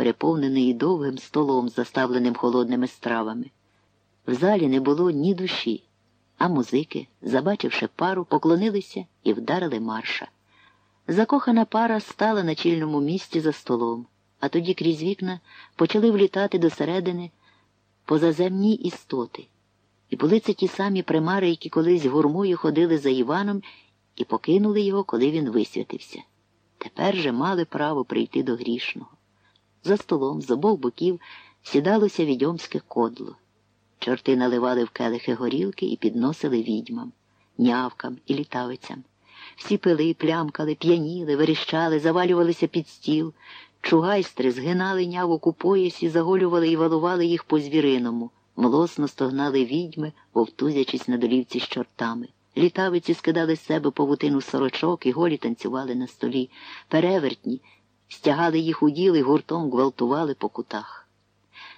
переповненої довгим столом, заставленим холодними стравами. В залі не було ні душі, а музики, забачивши пару, поклонилися і вдарили марша. Закохана пара стала на чільному місці за столом, а тоді крізь вікна почали влітати досередини позаземні істоти. І були це ті самі примари, які колись гурмою ходили за Іваном і покинули його, коли він висвятився. Тепер же мали право прийти до грішного. За столом з обох боків сідалося відьомське кодло. Чорти наливали в келихи горілки і підносили відьмам, нявкам і літавицям. Всі пили, плямкали, п'яніли, верещали, завалювалися під стіл. Чугайстри згинали нявок у поясі, заголювали і валували їх по звіриному. Млосно стогнали відьми, вовтузячись на долівці з чортами. Літавиці скидали з себе павутину сорочок і голі танцювали на столі. Перевертні, стягали їх у діл і гуртом гвалтували по кутах.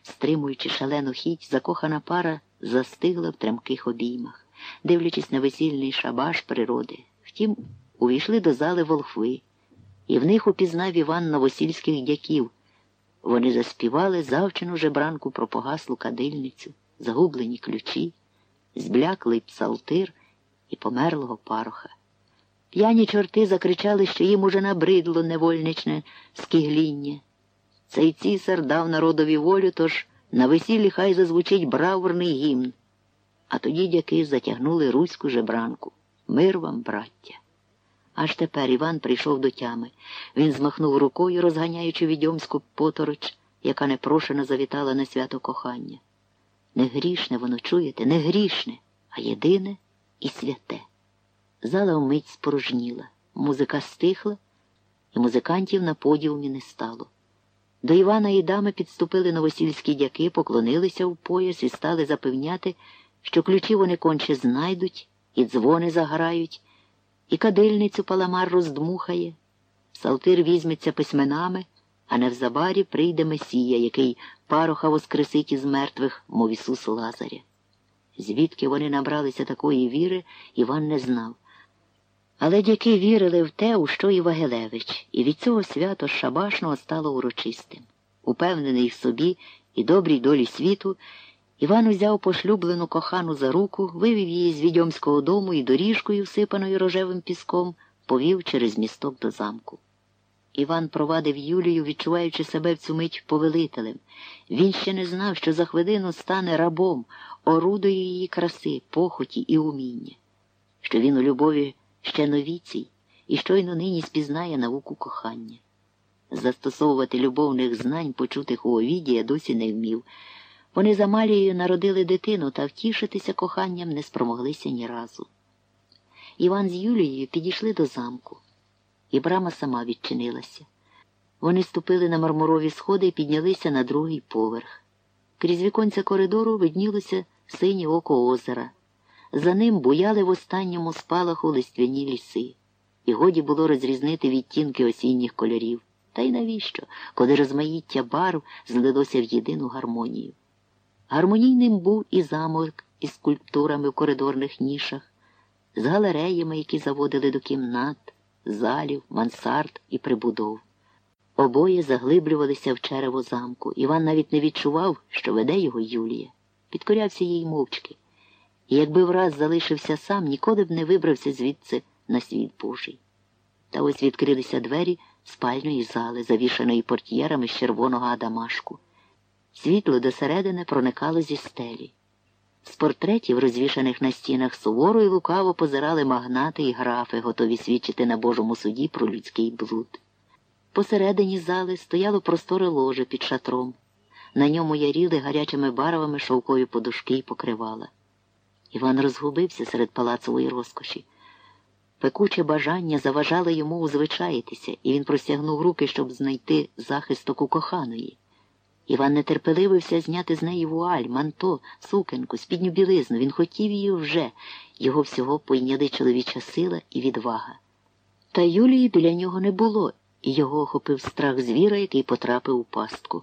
Стримуючи шалену хіть, закохана пара застигла в тремких обіймах, дивлячись на весільний шабаш природи. Втім, увійшли до зали волхви, і в них упізнав Іван новосільських дяків. Вони заспівали завчену жебранку про погаслу кадильницю, загублені ключі, збляклий псалтир і померлого пароха. П'яні чорти закричали, що їм уже набридло невольничне скигління. Цей цісар дав народові волю, тож на весіллі хай зазвучить браворний гімн. А тоді дяки затягнули руську жебранку. Мир вам, браття. Аж тепер Іван прийшов до тями. Він змахнув рукою, розганяючи відьомську потороч, яка непрошено завітала на свято кохання. Не грішне воно, чуєте, не грішне, а єдине і святе. Зала вмить спорожніла, музика стихла, і музикантів на подіумі не стало. До Івана і дами підступили новосільські дяки, поклонилися в пояс і стали запевняти, що ключі вони конче знайдуть, і дзвони заграють, і кадильницю паламар роздмухає, Салтир візьметься письменами, а невзабарі прийде Месія, який пароха воскресить із мертвих, мов Ісус Лазаря. Звідки вони набралися такої віри, Іван не знав. Але дяки вірили в те, у що і Вагелевич, і від цього свято Шабашного стало урочистим. Упевнений в собі і добрій долі світу, Іван узяв пошлюблену кохану за руку, вивів її з відьомського дому і доріжкою, всипаною рожевим піском, повів через місток до замку. Іван провадив Юлію, відчуваючи себе в цю мить повелителем. Він ще не знав, що за хвилину стане рабом, орудою її краси, похоті і уміння, що він у любові ще новіцій і щойно нині спізнає науку кохання. Застосовувати любовних знань, почутих у овіді, досі не вмів. Вони за Малією народили дитину та втішитися коханням не спромоглися ні разу. Іван з Юлією підійшли до замку, і брама сама відчинилася. Вони ступили на мармурові сходи і піднялися на другий поверх. Крізь віконця коридору виднілося синє око озера. За ним буяли в останньому спалаху листвяні ліси, і годі було розрізнити відтінки осінніх кольорів. Та й навіщо, коли розмаїття барв злилося в єдину гармонію? Гармонійним був і замок із скульптурами в коридорних нішах, з галереями, які заводили до кімнат, залів, мансард і прибудов. Обоє заглиблювалися в черево замку. Іван навіть не відчував, що веде його Юлія. Підкорявся їй мовчки. І якби враз залишився сам, ніколи б не вибрався звідси на світ Божий. Та ось відкрилися двері спальної зали, завішаної портьєрами з червоного адамашку. Світло досередини проникало зі стелі. З портретів, розвішаних на стінах суворо і лукаво позирали магнати і графи, готові свідчити на Божому суді про людський блуд. Посередині зали стояло просторе ложе під шатром. На ньому яріли гарячими барвами шовкові подушки і покривала. Іван розгубився серед палацової розкоші. Пекуче бажання заважало йому узвичаїтися, і він простягнув руки, щоб знайти захисток у коханої. Іван нетерпеливився зняти з неї вуаль, манто, сукенку, спідню білизну. Він хотів її вже, його всього пойняли чоловіча сила і відвага. Та Юлії біля нього не було, і його охопив страх звіра, який потрапив у пастку.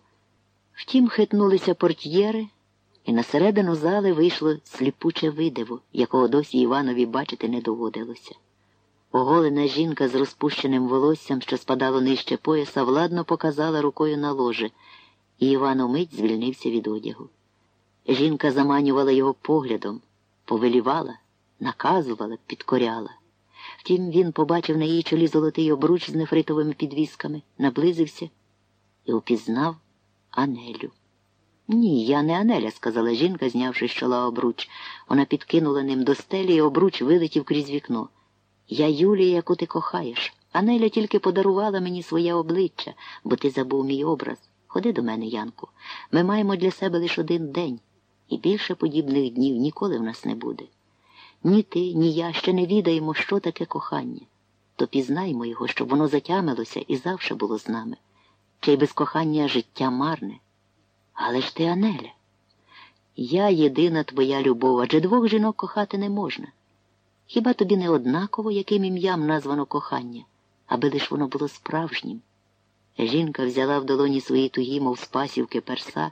Втім, хитнулися портьєри, і на середину зали вийшло сліпуче видиво, якого досі Іванові бачити не доводилося. Оголена жінка з розпущеним волоссям, що спадало нижче пояса, владно показала рукою на ложе, і Іван умить звільнився від одягу. Жінка заманювала його поглядом, повелівала, наказувала, підкоряла. Втім, він побачив на її чолі золотий обруч з нефритовими підвісками, наблизився і упізнав Анелю. Ні, я не Анеля, сказала жінка, знявши з чола обруч. Вона підкинула ним до стелі, і обруч вилетів крізь вікно. Я Юлія, яку ти кохаєш. Анеля тільки подарувала мені своє обличчя, бо ти забув мій образ. Ходи до мене, Янку. Ми маємо для себе лише один день, і більше подібних днів ніколи в нас не буде. Ні ти, ні я ще не відаємо, що таке кохання. То пізнаймо його, щоб воно затямилося і завше було з нами. Чи й без кохання життя марне. Але ж ти, Анеля, я єдина твоя любов, адже двох жінок кохати не можна. Хіба тобі не однаково, яким ім'ям названо кохання, аби лиш воно було справжнім? Жінка взяла в долоні свої тугі, мов з пасівки перса,